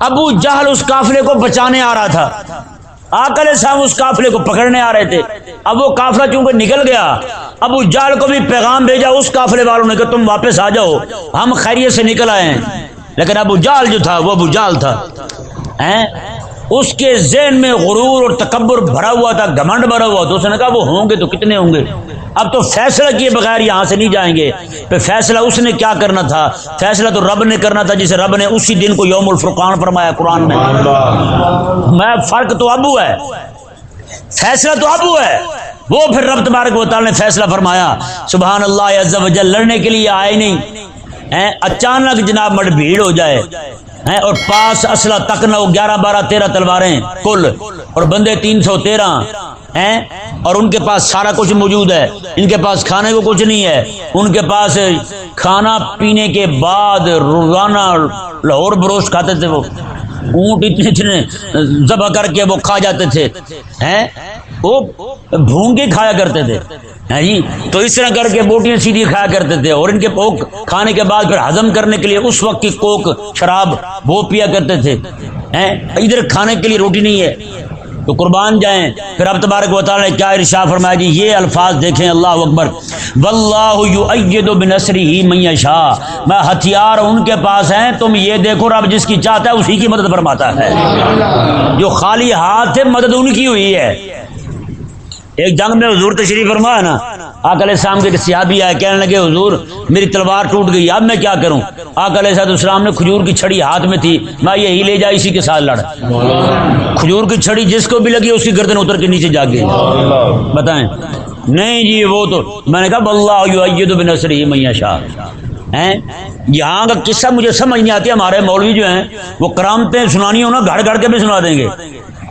ابو جہل اس قافلے کو بچانے آ رہا تھا۔ آکل صاحب اس قافلے کو پکڑنے آ رہے تھے۔ اب وہ قافلہ چونکہ نکل گیا، ابو جال کو بھی پیغام بھیجا اس قافلے والوں نے کہ تم واپس آ جاؤ۔ ہم خیریت سے نکل آئے ہیں۔ لیکن ابو جال جو تھا، وہ ابو جال تھا۔ اس کے ذہن میں غرور اور تکبر بھرا ہوا تھا گمنڈ بھرا ہوا تو اس نے کہا وہ ہوں گے تو کتنے ہوں گے؟ اب تو فیصلہ کیے بغیر یہاں سے نہیں جائیں گے۔ پھر فیصلہ اس نے کیا کرنا تھا؟ فیصلہ تو رب نے کرنا تھا جسے رب نے اسی دن کو یوم الفرقان فرمایا قرآن میں۔ میں فرق تو ابو ہے۔ فیصلہ تو ابو ہے۔ وہ پھر رب تبارک و تعالی نے فیصلہ فرمایا۔ سبحان اللہ عز و جل لڑنے کے لیے آئے نہیں۔ اچانک جناب مٹ بھیڑ ہو جائے۔ اور پاس اسلحہ تک نہ ہو گیارہ بارہ تیرہ تلواریں کل اور بندے تین سو تیرہ ہیں اور ان کے پاس سارا کچھ موجود ہے۔ ان کے پاس کھانے کو کچھ نہیں ہے۔ ان کے پاس کھانا پینے کے بعد روزانہ لاہور بروش کھاتے تھے وہ۔ اونٹ اتنے اتنے ذبح کر کے وہ کھا جاتے تھے، ہیں؟ وہ بھون کے کھایا کرتے تھے جی؟ تو اس طرح کر کے بوٹیاں سیدھی کھایا کرتے تھے اور ان کے پوک کھانے کے بعد پھر ہضم کرنے کے لیے اس وقت کی کوک شراب وہ پیا کرتے تھے ادھر کھانے کے لیے روٹی نہیں ہے۔ تو قربان جائیں۔ پھر اب تبارک و تعالی نے کیا ارشا فرمایا جی یہ الفاظ دیکھیں، اللہ اکبر۔ واللہ بنصری ہی من شاہ میں ہتھیار ان کے پاس ہیں، تم یہ دیکھو، رب جس کی چاہتا ہے اسی کی مدد فرماتا ہے۔ جو خالی ہاتھ سے مدد ان کی ہوئی ہے۔ ایک جنگ میں حضور تشریف فرمایا نا آک علیہ السلام کے صحابی آئے، کہنے لگے، حضور، میری تلوار ٹوٹ گئی، اب میں کیا کروں؟ آک علیہ السلام نے کھجور کی چھڑی ہاتھ میں تھی، میں یہی لے جا، اسی کے ساتھ لڑ۔ کھجور کی چھڑی جس کو بھی لگی اس کی گردن اتر کے نیچے جا گئی۔ بتائیں۔ نہیں جی وہ تو، میں نے کہا اللہ بنصر میاں شاہ یہاں کا قصہ مجھے سمجھ نہیں آتی، ہمارے مولوی جو ہیں، وہ کرامتیں سنانی ہو نا گھر گھر کے بھی سنا دیں گے۔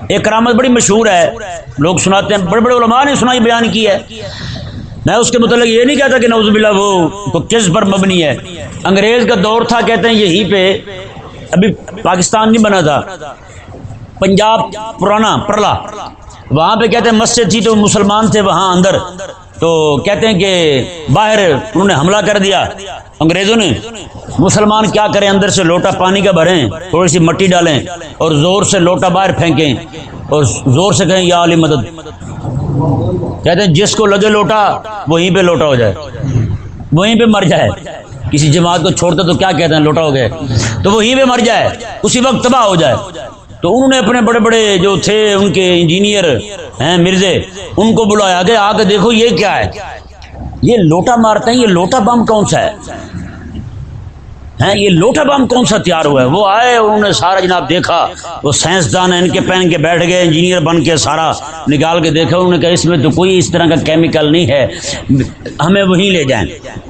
ایک کرامت بڑی مشہور ہے، لوگ سناتے ہیں، بڑے بڑے علماء نے سنائی، بیان کی ہے۔ میں اس کے متعلق یہ نہیں کہتا کہ نوز باللہ وہ کس پر مبنی ہے۔ انگریز کا دور تھا، کہتے ہیں یہی پہ ابھی پاکستان نہیں بنا تھا۔ پنجاب پرانا پرلا، وہاں پہ کہتے ہیں مسجد تھی تو مسلمان تھے وہاں اندر۔ تو کہتے ہیں کہ باہر انہوں نے حملہ کر دیا۔ انگریزوں نے، مسلمان کیا کریں، اندر سے لوٹا پانی کا بھریں، تھوڑی سی مٹی ڈالیں اور زور سے لوٹا باہر پھینکیں اور زور سے کہیں یا علی مدد۔ کہتے ہیں جس کو لگے لوٹا، وہیں پہ لوٹا ہو جائے۔ وہیں پہ مر جائے۔ کسی جماعت کو چھوڑتے تو کیا کہتے ہیں، لوٹا ہو گئے۔ تو وہیں پہ مر جائے۔ اسی وقت تباہ ہو جائے۔ تو انہوں نے اپنے بڑے بڑے جو تھے، ان کے انجینئر ہیں، مرزے، ان کو بلایا۔ کہ آ کے دیکھو یہ کیا ہے۔ یہ لوٹا مارتے ہیں، یہ لوٹا بم کون سا ہے؟ ہیں؟ یہ لوٹا بم کون سا تیار ہوا ہے؟ وہ آئے، انہوں نے سارا جناب دیکھا۔ وہ سائنسدان ان کے پہن کے بیٹھ گئے، انجینئر بن کے سارا نکال کے دیکھا۔ انہوں نے کہا، اس میں تو کوئی اس طرح کا کیمیکل نہیں ہے۔ ہمیں وہیں لے جائیں۔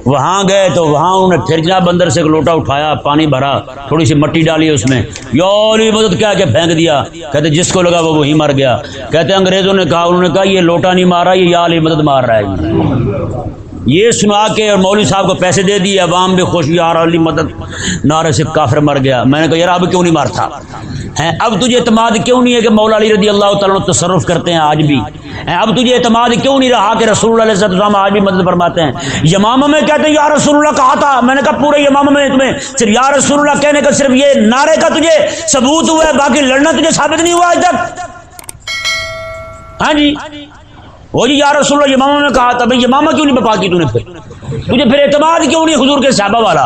وہاں گئے تو وہاں انہوں نے پھر جناب اندر سے ایک لوٹا اٹھایا، پانی بھرا، تھوڑی سی مٹی ڈالی اس میں۔ یوری مدد کیا کہ پھینک دیا۔ کہتے، جس کو لگا وہ وہیں مر گیا۔ کہتے، انگریزوں نے کہا، انہوں نے کہا، یہ لوٹا نہیں مارا یہ یا علی مدد مار رہا ہے۔ یہ سنا کے اور مولوی صاحب کو پیسے دے دیے، عوام بھی خوش یار علی مدد نار سے کافر مر گیا۔ میں نے کہا، یار اب کیوں نہیں مارتا؟ ہے اب تجھے اعتماد کیوں نہیں ہے کہ مولا علی رضی اللہ تعالیٰ تصرف کرتے ہیں آج بھی؟ اب تجھے اعتماد کیوں نہیں رہا کہ رسول اللہ علیہ السلام آج بھی مدد فرماتے ہیں؟ یمامہ میں کہتے ہیں، یا رسول اللہ، کہا تھا۔ میں نے کہا، پورے یمامہ میں تمہیں صرف یا رسول اللہ کہنے کا صرف یہ نعرے کا تجھے ثبوت ہوا ہے، باقی لڑنا تجھے ثابت نہیں ہوا آج تک۔ ہاں جی؟ وہ جی یا رسول اللہ یمامہ میں کہا تھا، بھائی یمامہ کیوں نہیں بپا کی تو نے پھر؟ تجھے پھر اعتماد کیوں نہیں حضور کے صحابہ والا؟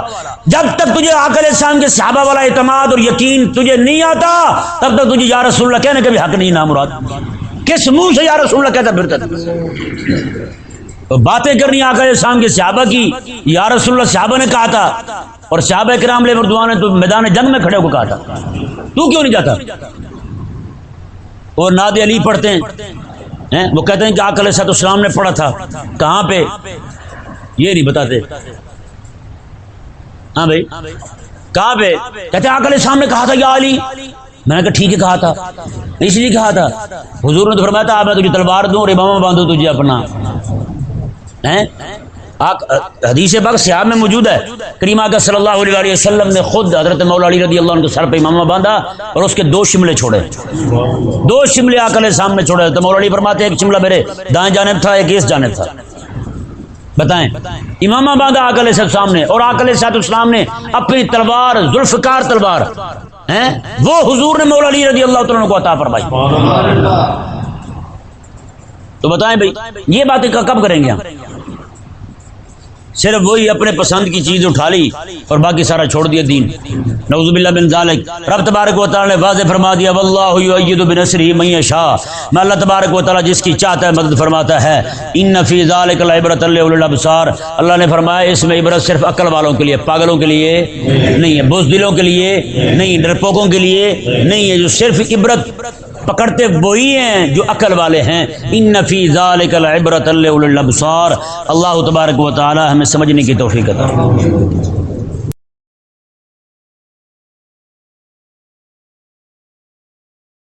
جب تک تجھے آکل اسلام کے صحابہ والا اعتماد اور یقین تجھے نہیں آتا، تب تک تجھے یا رسول اللہ کہنے کا بھی حق نہیں نام مراد کس منہ سے یا رسول اللہ کہتا پھرتا تو باتیں کرنی آ کر شام کے صحابہ کی، یا رسول اللہ صحابہ نے کہا تھا، اور صحابہ کرام علیہ مردوان نے تو میدان جنگ میں کھڑے ہو کہا تھا۔ تو کیوں نہیں جاتا؟ اور ناد علی پڑھتے ہیں۔ وہ کہتے ہیں کہ آکل صاحب اسلام نے پڑھا تھا۔ کہاں پہ؟ یہ نہیں بتاتے۔ ہاں بھائی۔ کہاں پہ؟ کہتے آکل السلام نے کہا تھا، یا علی۔ میں نے کہا، ٹھیک ہے، کہا تھا۔ اس لیے کہا تھا۔ حضور نے تو فرمایا تھا میں تجھے تلوار دوں اور امامہ باندھوں تجھے اپنا۔ حدیث باغ سیاب میں موجود ہے۔ کریم آگا صلی اللہ علیہ وسلم نے خود حضرت مولا علی رضی اللہ عنہ کے سر پہ امامہ باندھا اور اس کے دو شملے چھوڑے۔ دو شملے آکل سامنے چھوڑے۔ تو مولا علی فرماتے ایک شملہ میرے دائیں جانب تھا، ایک اس جانب تھا۔ بتائیں۔ امامہ باندھا آکل صاحب سامنے اور آکل صاحب اسلام نے اپنی تلوار، ذوالفقار تلوار وہ حضور نے مولا علی رضی اللہ عنہ کو عطا فرمائی۔ تو بتائیں بھائی، یہ باتیں کب کریں گے ہم؟ صرف وہی اپنے پسند کی چیز اٹھا لی اور باقی سارا چھوڑ دیا دین۔ نعوذ باللہ بن ذالک۔ رب تبارک و تعالی نے واضح فرما دیا، واللہ یؤید بنصرہ من یشاء۔ میں اللہ تبارک و تعالی جس کی چاہتا ہے مدد فرماتا ہے۔ ان فی ذالک العبرۃ الابصار اللہ نے فرمایا، اس میں عبرت صرف عقل والوں کے لیے، پاگلوں کے لیے نہیں ہے، بزدلوں کے لیے نہیں ڈرپوکوں کے لیے نہیں ہے۔ جو صرف عبرت پکڑتے وہی ہیں جو عقل والے ہیں۔ ان نفی ذالک عبرت اللہ الابصار اللہ تبارک و تعالی ہمیں سمجھنے کی توفیق عطا